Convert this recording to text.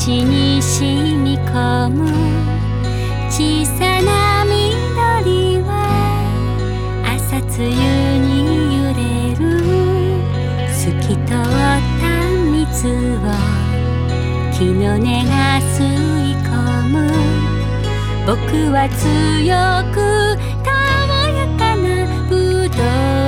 地に染み込む。小さな緑は朝露に揺れる。透き通った水を木の根が吸い込む。僕は強くたおやかなぶどう